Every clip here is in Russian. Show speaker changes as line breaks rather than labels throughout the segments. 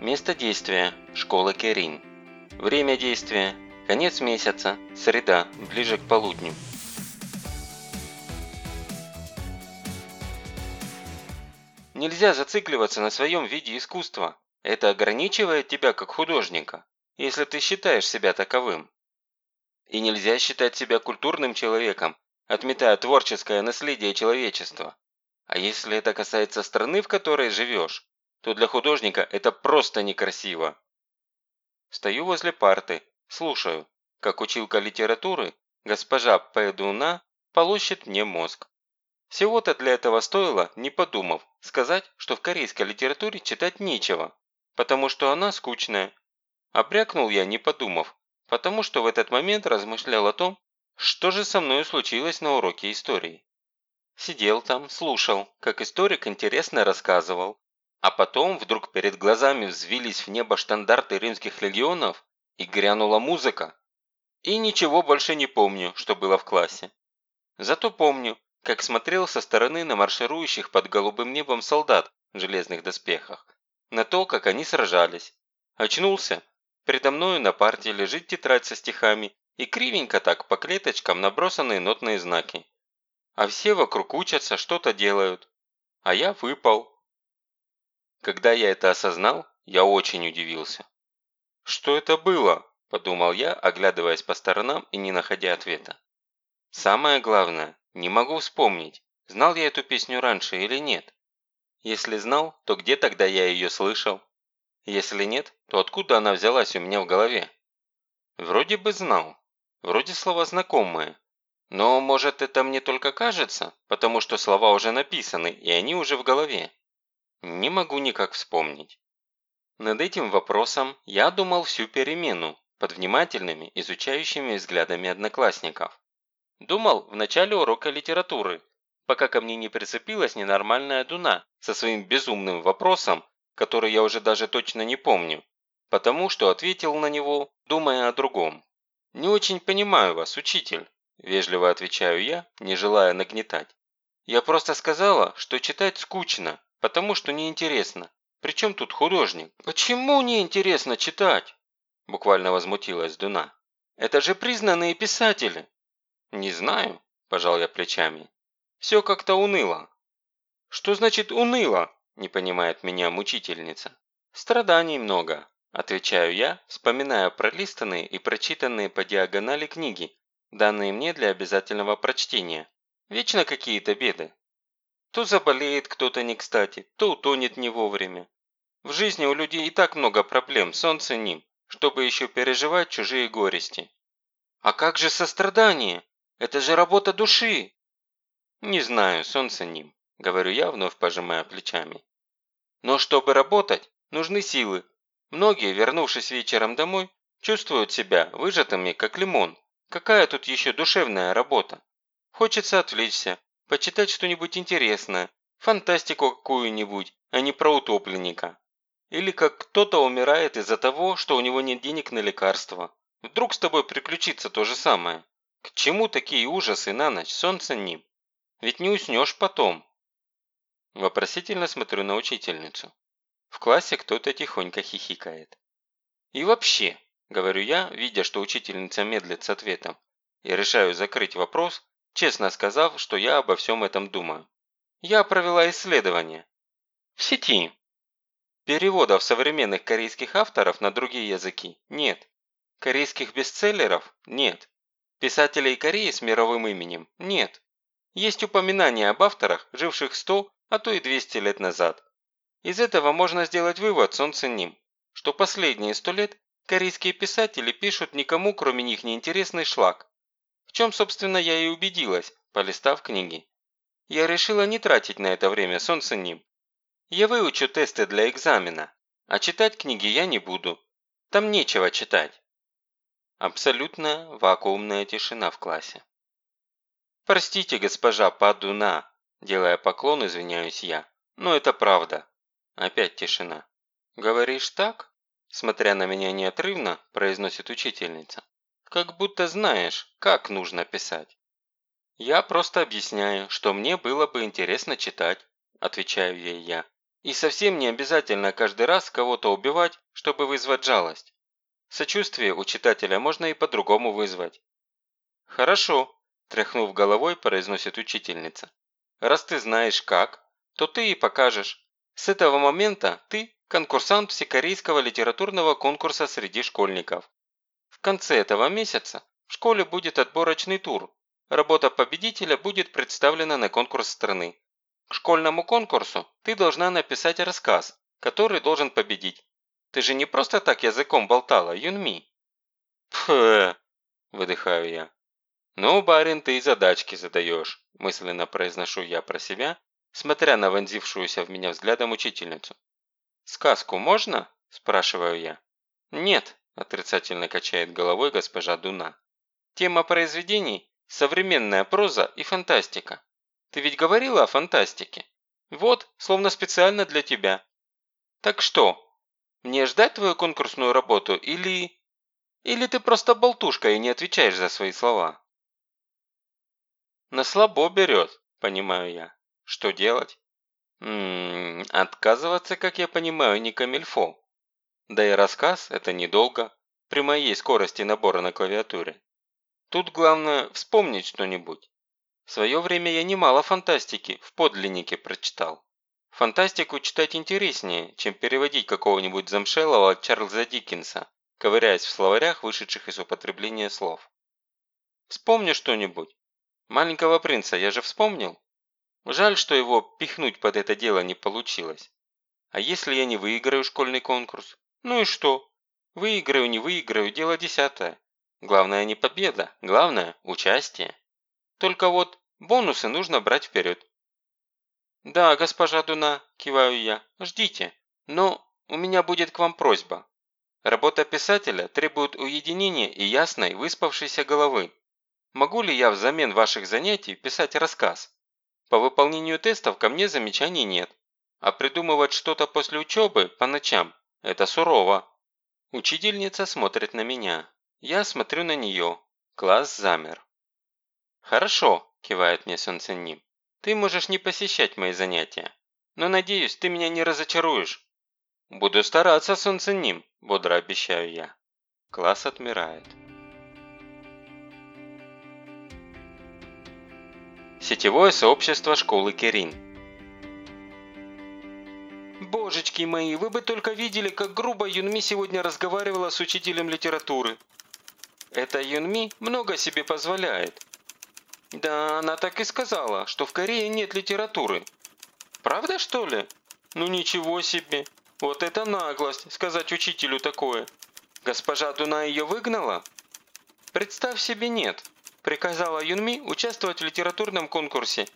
Место действия – школа Керин. Время действия – конец месяца, среда, ближе к полудню. Нельзя зацикливаться на своем виде искусства. Это ограничивает тебя как художника, если ты считаешь себя таковым. И нельзя считать себя культурным человеком, отметая творческое наследие человечества. А если это касается страны, в которой живешь, то для художника это просто некрасиво. Стою возле парты, слушаю, как училка литературы, госпожа Пэдуна, полощет мне мозг. Всего-то для этого стоило, не подумав, сказать, что в корейской литературе читать нечего, потому что она скучная. Обрякнул я, не подумав, потому что в этот момент размышлял о том, что же со мной случилось на уроке истории. Сидел там, слушал, как историк интересно рассказывал, а потом вдруг перед глазами взвились в небо штандарты римских легионов и грянула музыка. И ничего больше не помню, что было в классе. Зато помню, как смотрел со стороны на марширующих под голубым небом солдат в железных доспехах, на то, как они сражались. Очнулся. Передо мною на парте лежит тетрадь со стихами и кривенько так по клеточкам набросанные нотные знаки. А все вокруг учатся, что-то делают. А я выпал, когда я это осознал, я очень удивился. «Что это было?» – подумал я, оглядываясь по сторонам и не находя ответа. «Самое главное, не могу вспомнить, знал я эту песню раньше или нет. Если знал, то где тогда я ее слышал? Если нет, то откуда она взялась у меня в голове? Вроде бы знал, вроде слова знакомые. Но может это мне только кажется, потому что слова уже написаны и они уже в голове. Не могу никак вспомнить. Над этим вопросом я думал всю перемену, под внимательными, изучающими взглядами одноклассников. Думал в начале урока литературы, пока ко мне не прицепилась ненормальная Дуна со своим безумным вопросом, который я уже даже точно не помню, потому что ответил на него, думая о другом. «Не очень понимаю вас, учитель», – вежливо отвечаю я, не желая нагнетать. «Я просто сказала, что читать скучно, Потому что неинтересно. Причем тут художник? Почему неинтересно читать? Буквально возмутилась Дуна. Это же признанные писатели. Не знаю, пожал я плечами. Все как-то уныло. Что значит уныло? Не понимает меня мучительница. Страданий много, отвечаю я, вспоминая пролистанные и прочитанные по диагонали книги, данные мне для обязательного прочтения. Вечно какие-то беды. То заболеет кто-то не кстати, то утонет не вовремя. В жизни у людей и так много проблем, солнце ним, чтобы еще переживать чужие горести. А как же сострадание? Это же работа души. Не знаю, солнце ним, говорю я, вновь пожимая плечами. Но чтобы работать, нужны силы. Многие, вернувшись вечером домой, чувствуют себя выжатыми, как лимон. Какая тут еще душевная работа? Хочется отвлечься, Почитать что-нибудь интересное, фантастику какую-нибудь, а не про утопленника. Или как кто-то умирает из-за того, что у него нет денег на лекарства. Вдруг с тобой приключится то же самое. К чему такие ужасы на ночь, солнце ним? Ведь не уснешь потом. Вопросительно смотрю на учительницу. В классе кто-то тихонько хихикает. И вообще, говорю я, видя, что учительница медлит с ответом, и решаю закрыть вопрос, честно сказав, что я обо всем этом думаю. Я провела исследование. В сети. Переводов современных корейских авторов на другие языки нет. Корейских бестселлеров нет. Писателей Кореи с мировым именем нет. Есть упоминания об авторах, живших 100, а то и 200 лет назад. Из этого можно сделать вывод, солнце ним, что последние 100 лет корейские писатели пишут никому, кроме них, неинтересный шлак, чем, собственно, я и убедилась, полистав книги. Я решила не тратить на это время солнце ним. Я выучу тесты для экзамена, а читать книги я не буду. Там нечего читать. Абсолютная вакуумная тишина в классе. «Простите, госпожа Падуна», – делая поклон, извиняюсь я. «Но это правда». Опять тишина. «Говоришь так?» Смотря на меня неотрывно, произносит учительница. Как будто знаешь, как нужно писать. Я просто объясняю, что мне было бы интересно читать, отвечаю ей я. И совсем не обязательно каждый раз кого-то убивать, чтобы вызвать жалость. Сочувствие у читателя можно и по-другому вызвать. «Хорошо», – тряхнув головой, произносит учительница. «Раз ты знаешь как, то ты и покажешь. С этого момента ты – конкурсант всекорейского литературного конкурса среди школьников. Конце этого месяца в школе будет отборочный тур. Работа победителя будет представлена на конкурс страны. К школьному конкурсу ты должна написать рассказ, который должен победить. Ты же не просто так языком болтала, Юнми. Пф, выдыхаю я. Ну, барин, ты и задачки задаешь, мысленно произношу я про себя, смотря на вонзившуюся в меня взглядом учительницу. «Сказку можно?» – спрашиваю я. «Нет», – отрицательно качает головой госпожа Дуна. «Тема произведений – современная проза и фантастика. Ты ведь говорила о фантастике? Вот, словно специально для тебя. Так что, мне ждать твою конкурсную работу или... Или ты просто болтушка и не отвечаешь за свои слова?» «На слабо берет», – понимаю я. «Что делать?» М -м, отказываться, как я понимаю, не камильфо. Да и рассказ – это недолго, при моей скорости набора на клавиатуре. Тут главное вспомнить что-нибудь. В свое время я немало фантастики в подлиннике прочитал. Фантастику читать интереснее, чем переводить какого-нибудь замшелого Чарльза Диккенса, ковыряясь в словарях, вышедших из употребления слов. Вспомни что-нибудь. Маленького принца я же вспомнил. Жаль, что его пихнуть под это дело не получилось. А если я не выиграю школьный конкурс? Ну и что? Выиграю, не выиграю, дело десятое. Главное не победа, главное – участие. Только вот бонусы нужно брать вперед. «Да, госпожа Дуна», – киваю я, – «ждите. Но у меня будет к вам просьба. Работа писателя требует уединения и ясной, выспавшейся головы. Могу ли я взамен ваших занятий писать рассказ? По выполнению тестов ко мне замечаний нет. А придумывать что-то после учебы по ночам – это сурово. Учительница смотрит на меня. Я смотрю на нее. Класс замер. «Хорошо», – кивает мне Сон. «Ты можешь не посещать мои занятия. Но, надеюсь, ты меня не разочаруешь». «Буду стараться, Сон Цинним», – бодро обещаю я. Класс отмирает. Сетевое сообщество школы Керин. Божечки мои, вы бы только видели, как грубо Юнми сегодня разговаривала с учителем литературы. Эта Юнми много себе позволяет. Да, она так и сказала, что в Корее нет литературы. Правда, что ли? Ну ничего себе. Вот это наглость, сказать учителю такое. Госпожа Дуна ее выгнала? Представь себе, нет приказала Юнми участвовать в литературном конкурсе.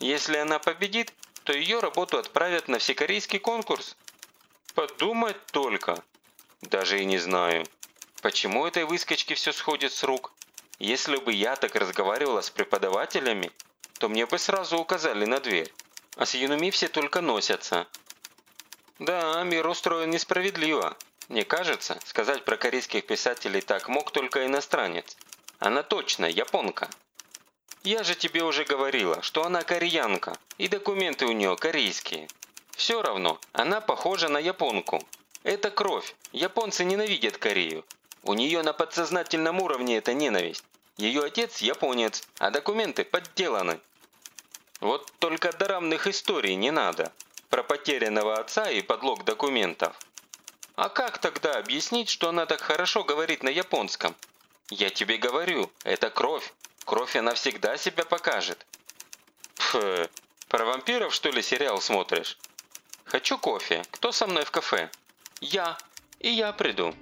Если она победит, то ее работу отправят на всекорейский конкурс. Подумать только. Даже и не знаю. Почему этой выскочке все сходит с рук? Если бы я так разговаривала с преподавателями, то мне бы сразу указали на дверь. А с Юнми все только носятся. Да, мир устроен несправедливо. Мне кажется, сказать про корейских писателей так мог только иностранец. Она точно японка. Я же тебе уже говорила, что она кореянка, и документы у нее корейские. Все равно, она похожа на японку. Это кровь. Японцы ненавидят Корею. У нее на подсознательном уровне это ненависть. Ее отец японец, а документы подделаны. Вот только дорамных историй не надо. Про потерянного отца и подлог документов. А как тогда объяснить, что она так хорошо говорит на японском? Я тебе говорю, это кровь. Кровь она всегда себя покажет. Пф, про вампиров что ли сериал смотришь? Хочу кофе. Кто со мной в кафе? Я. И я приду.